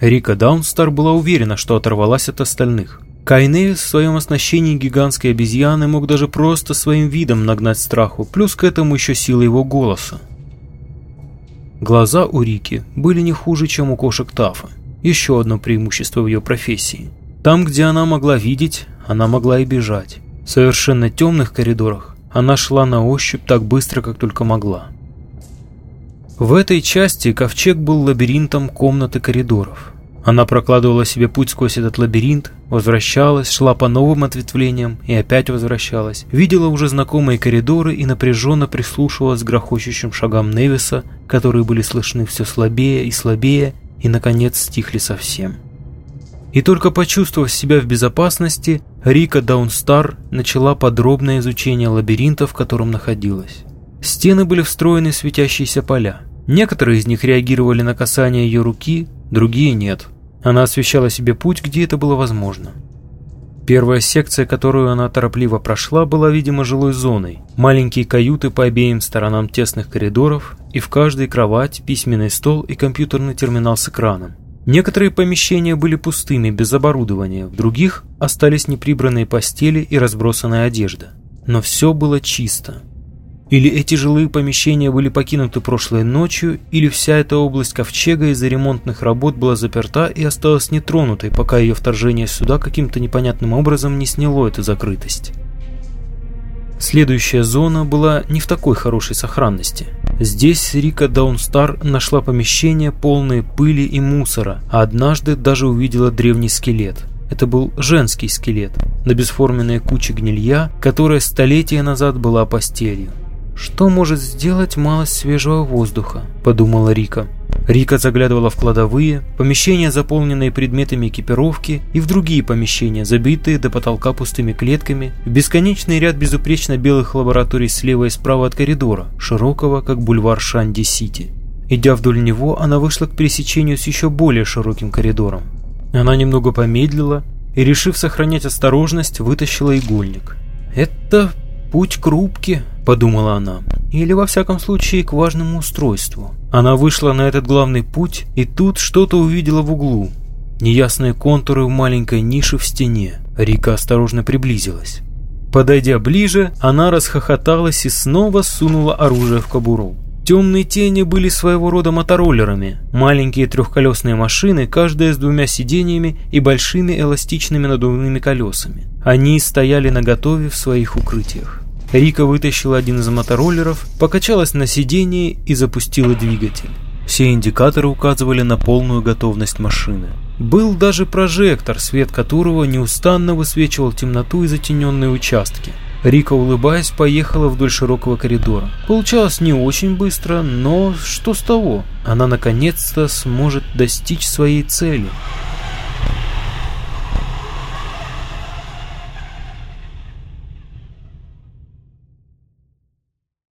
Рика Даунстар была уверена, что оторвалась от остальных. Кайнеис в своем оснащении гигантской обезьяны мог даже просто своим видом нагнать страху, плюс к этому еще сила его голоса. Глаза у Рики были не хуже, чем у кошек Тафа. Еще одно преимущество в ее профессии. Там, где она могла видеть, она могла и бежать. В совершенно темных коридорах она шла на ощупь так быстро, как только могла. В этой части ковчег был лабиринтом комнат и коридоров. Она прокладывала себе путь сквозь этот лабиринт, возвращалась, шла по новым ответвлениям и опять возвращалась, видела уже знакомые коридоры и напряженно прислушивалась к грохочущим шагам Невиса, которые были слышны все слабее и слабее, и, наконец, стихли совсем. И только почувствовав себя в безопасности, Рика Даунстар начала подробное изучение лабиринта, в котором находилась. Стены были встроены в светящиеся поля. Некоторые из них реагировали на касание ее руки, другие нет – она освещала себе путь, где это было возможно. Первая секция, которую она торопливо прошла, была, видимо, жилой зоной. Маленькие каюты по обеим сторонам тесных коридоров, и в каждой кровать, письменный стол и компьютерный терминал с экраном. Некоторые помещения были пустыми, без оборудования, в других остались неприбранные постели и разбросанная одежда. Но все было чисто. Или эти жилые помещения были покинуты прошлой ночью, или вся эта область ковчега из-за ремонтных работ была заперта и осталась нетронутой, пока ее вторжение сюда каким-то непонятным образом не сняло эту закрытость. Следующая зона была не в такой хорошей сохранности. Здесь Рика Даунстар нашла помещение, полное пыли и мусора, а однажды даже увидела древний скелет. Это был женский скелет, на бесформенной куче гнилья, которая столетия назад была постелью. «Что может сделать малость свежего воздуха?» – подумала Рика. Рика заглядывала в кладовые, помещения, заполненные предметами экипировки, и в другие помещения, забитые до потолка пустыми клетками, в бесконечный ряд безупречно белых лабораторий слева и справа от коридора, широкого, как бульвар Шанди-Сити. Идя вдоль него, она вышла к пересечению с еще более широким коридором. Она немного помедлила и, решив сохранять осторожность, вытащила игольник. «Это путь к рубке», подумала она, или во всяком случае к важному устройству. Она вышла на этот главный путь и тут что-то увидела в углу. Неясные контуры в маленькой нише в стене. Рика осторожно приблизилась. Подойдя ближе, она расхохоталась и снова сунула оружие в кобуру. Темные тени были своего рода мотороллерами, маленькие трехколесные машины, каждая с двумя сиденьями и большими эластичными надувными колесами. Они стояли наготове в своих укрытиях. Рика вытащила один из мотороллеров, покачалась на сидении и запустила двигатель. Все индикаторы указывали на полную готовность машины. Был даже прожектор, свет которого неустанно высвечивал темноту и затененные участки. Рика, улыбаясь, поехала вдоль широкого коридора. Получалось не очень быстро, но что с того? Она наконец-то сможет достичь своей цели.